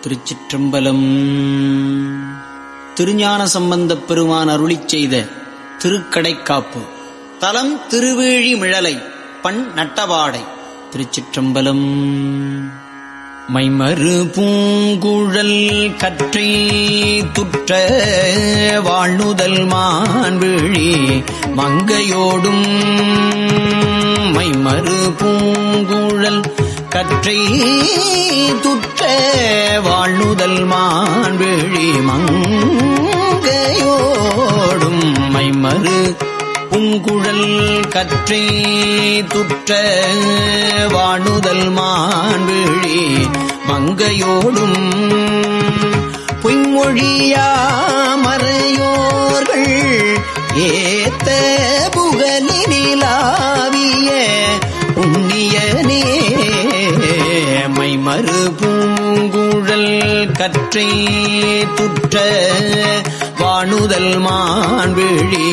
திருச்சிற்றம்பலம். திருஞான சம்பந்தப் பெருமான் அருளிச் செய்த திருக்கடைக்காப்பு. தலம் திருவேழி மிழலை பண் நட்டவாடை. திருச்சிற்றம்பலம். மைமறு பூங்குழல் கற்றை துற்ற வாழ்நுதல் மான்விழி மங்கையோடும். மைமறு பூங்குழல் கற்றை துற்ற வாழ்நுதல் மான்விழி மங்கையோடும் மைமறு. பூங்குழல் கற்றை துற்ற வாணுதல் மான்விழி மங்கையோடும். பொய்மொழியாமறையோர்கள் ஏத்த பூங்குழல் கற்றை துற்ற வாணுதல் மான்விழி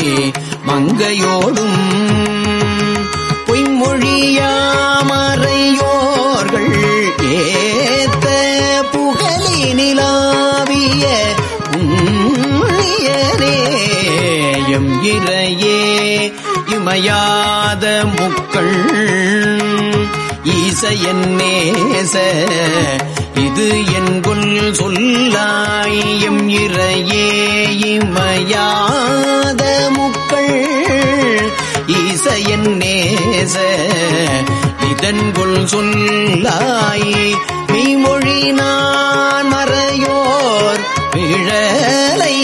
மங்கையோடும் பொய்மொழியாமறையோர்கள் ஏத்த புகழி நிலாவிய உம் இறையே இமையாத முக்கள் ஈசையன் நேச இது என்கொல் சொல்லாயம் இறையே இமையாத முக்கள். ஈசையன் நேச இதன்கொள் சொல்லாய் மீமொழி நான் மறையோர் பிழலை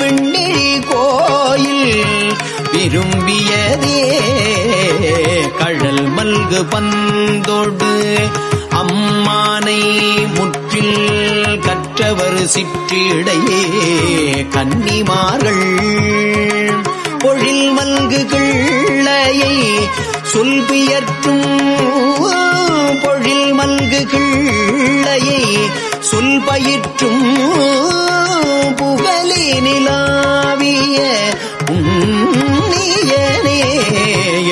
விண்ணி கோயில். விரும்பியதே கழல் மல்கு பந்தோடு அம்மானை முற்றில் கற்றவர் சிற்றிடையே கன்னிமார்கள். பொழில் மல்கு கிள்ளையை சொல்பியற்றும் பொழில் மல்கு கிள்ளையை சொல் புகழி நிலாவிய உண்ணியனே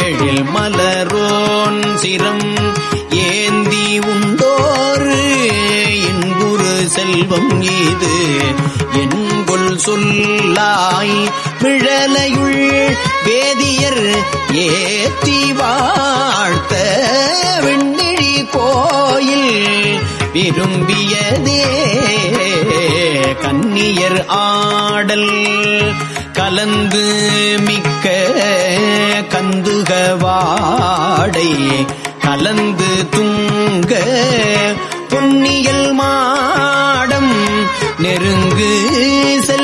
எழில் மலரோன் சிரம் இது என்கொள் சொல்லாய் பிழலையுள் வேதியர் ஏற்றி வாழ்த்த விண்ணிழி கோயில் விரும்பியதே. கன்னியர் ஆடல் கலந்து மிக்க கந்துகவாடை கலந்து துங்க பொன்னியல் மா நெருங்கு செல்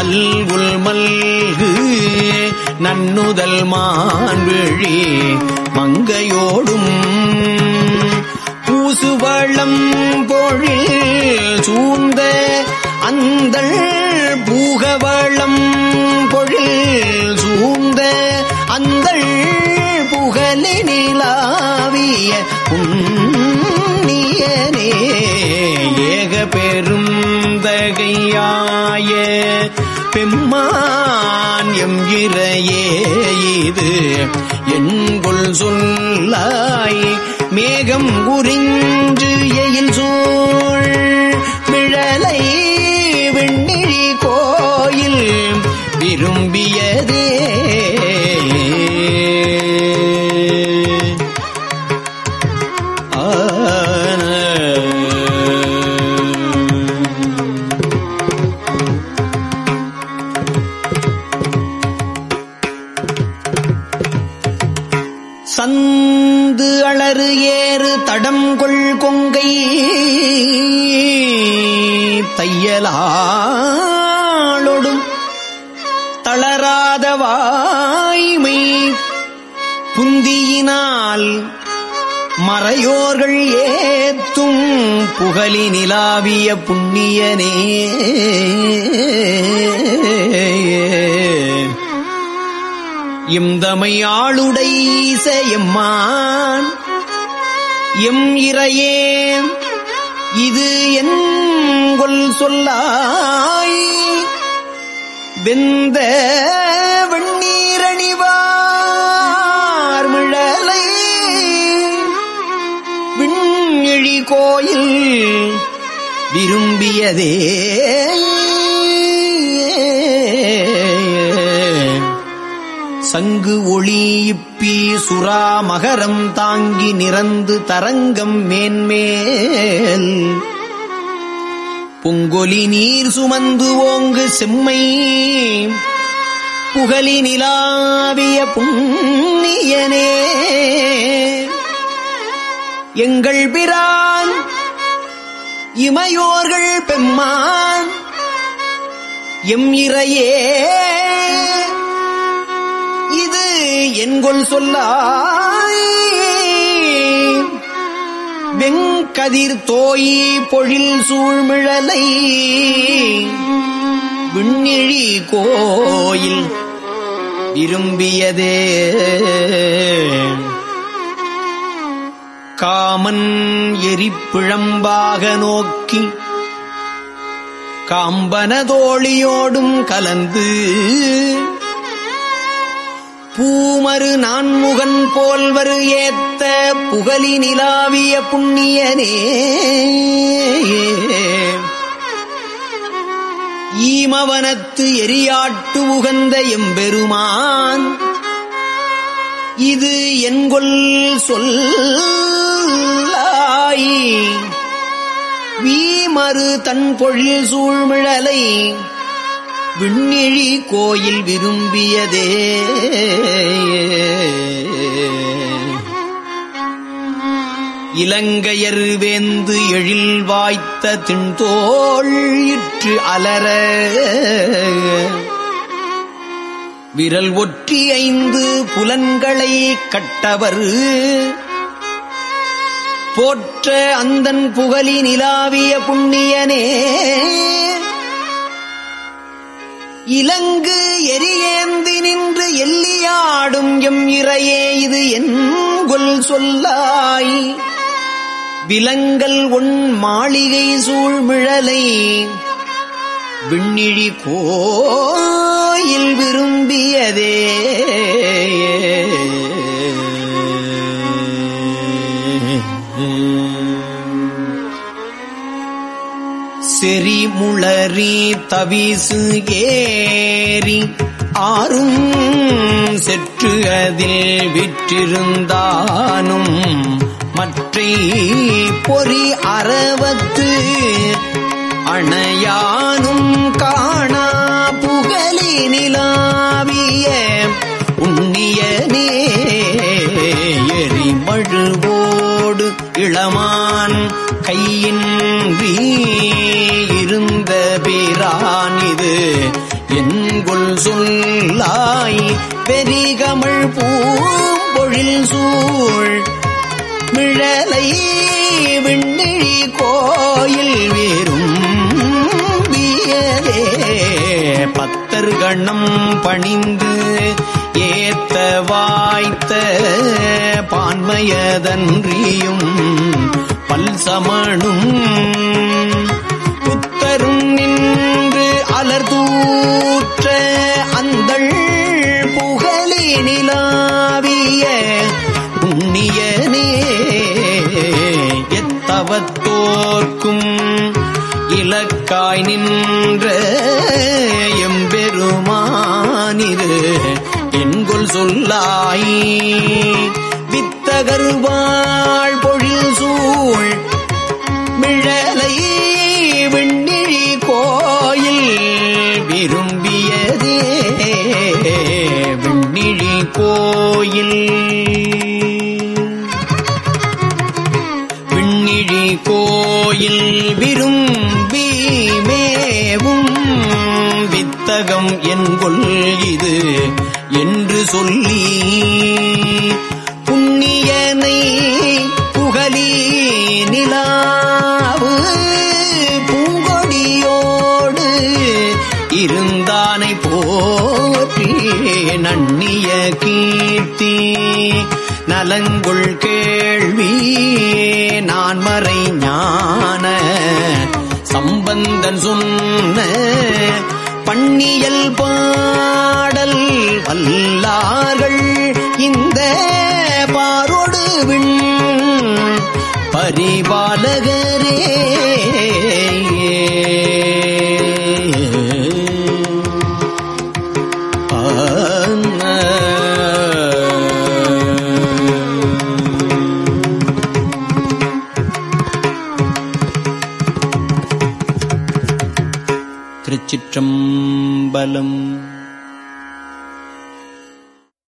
அல்குல் மல்கு நன்னுதல் மான்விழி மங்கையோடும் பூசுவளம் பொழில் சூழ்ந்த அந்தள் பூகவளம் பொழில் சூழ்ந்த அந்தள் புகழி நிலாவிய உண்ணியனே ஏக பெருந்தகையா பெம்மான் எம் இறையே இது. என்கொள் சொல்லாய் மேகம் உறிஞ்சு கொள் கொங்கை தையலாளொடும் தளராத வாய்மை புந்தியினால் மறையோர்கள் ஏத்தும் புகழி நிலாவிய புண்ணியனே. இம்தமை ஆளுடை ஈச எம் இறையே இது என் சொல்லாய். வெந்த வெண்ணீரணிவார் மிழலை. விண்ணெழி கோயில் விரும்பியதே. சங்கு ஒளி சுறா மகரம் தாங்கி நிறந்து தரங்கம் மேன்மேல். பொங்கொலி நீர் சுமந்து ஓங்கு செம்மை. புகழி நிலாவிய புண்ணியனே. எங்கள் பிரான் இமையோர்கள் பெம்மான். எம் இறையே என்கொள் சொல்லாய். வெங்கதிர் தோயி பொழில் சூழ்மிழலை. விண்ணிழி கோயில் விரும்பியதே. காமன் எரிப்பிழம்பாக நோக்கி காம்பனதோழியோடும் கலந்து பூமரு நான்முகன் போல்வரு ஏத்த புகழி நிலாவிய புண்ணியனே. ஈமவனத்து எரியாட்டு உகந்த எம்பெருமான். இது என்கொல் சொல்லாய் வீமறு தன் பொழில் சூழ்மிழலை விண்ணிழி கோயில் விரும்பியதே. இலங்கையர் வேந்து எழில் வாய்த்த திண்தோள் இற்று அலர விரல் ஒற்றி ஐந்து புலன்களை கட்டவர். போற்ற அந்தன் புகழி நிலாவிய புண்ணியனே. இலங்கு எரியேந்தி நின்று எல்லியாடும் எம் இறையே இது என் சொல்லாய். விலங்கல் உன் மாளிகை சூழ்மிழலை விண்ணிழி கோயில் விரும்பியதே. முளறி தவிசு ஏறி ஆறும் செற்று அதில் விற்றிருந்தானும் மற்றை பொறி அறவத்து அணையானும் காணா புகழி நிலாவிய உண்ணியனே எரிமழுவோடு இளமான் கையின்றி சொல்லாய் பெரிகமள் பூம்பொழில் சூழ். மிழலை விண்ணிழி கோயில் வேறும் பத்தர் கண்ணம் பணிந்து ஏத்த வாய்த்த பான்மையதன்றியும் பல்சமணும் புத்தரும் நின்று அலர்தூற்ற அந்தள் புகழி நிலாவிய புண்ணியனே எத்தவத்தோர்க்கும் இலக்காய் நின்ற எம்பெருமானிரு என்கொள் சொல்லாய் வித்தகர் என்று சொல்லி புண்ணியனை புகழி நிலாவு பூங்கொடியோடு இருந்தானை போற்றி நன்னிய கீர்த்தி. நலங்குள் கேள்வி நான் மறை ஞான சம்பந்தன் சொன்ன பண்ணியல் பாட வல்லார்கள். இந்த பாரோடு விண் பரிபாலகரே. திருச்சிற்றம்பலம்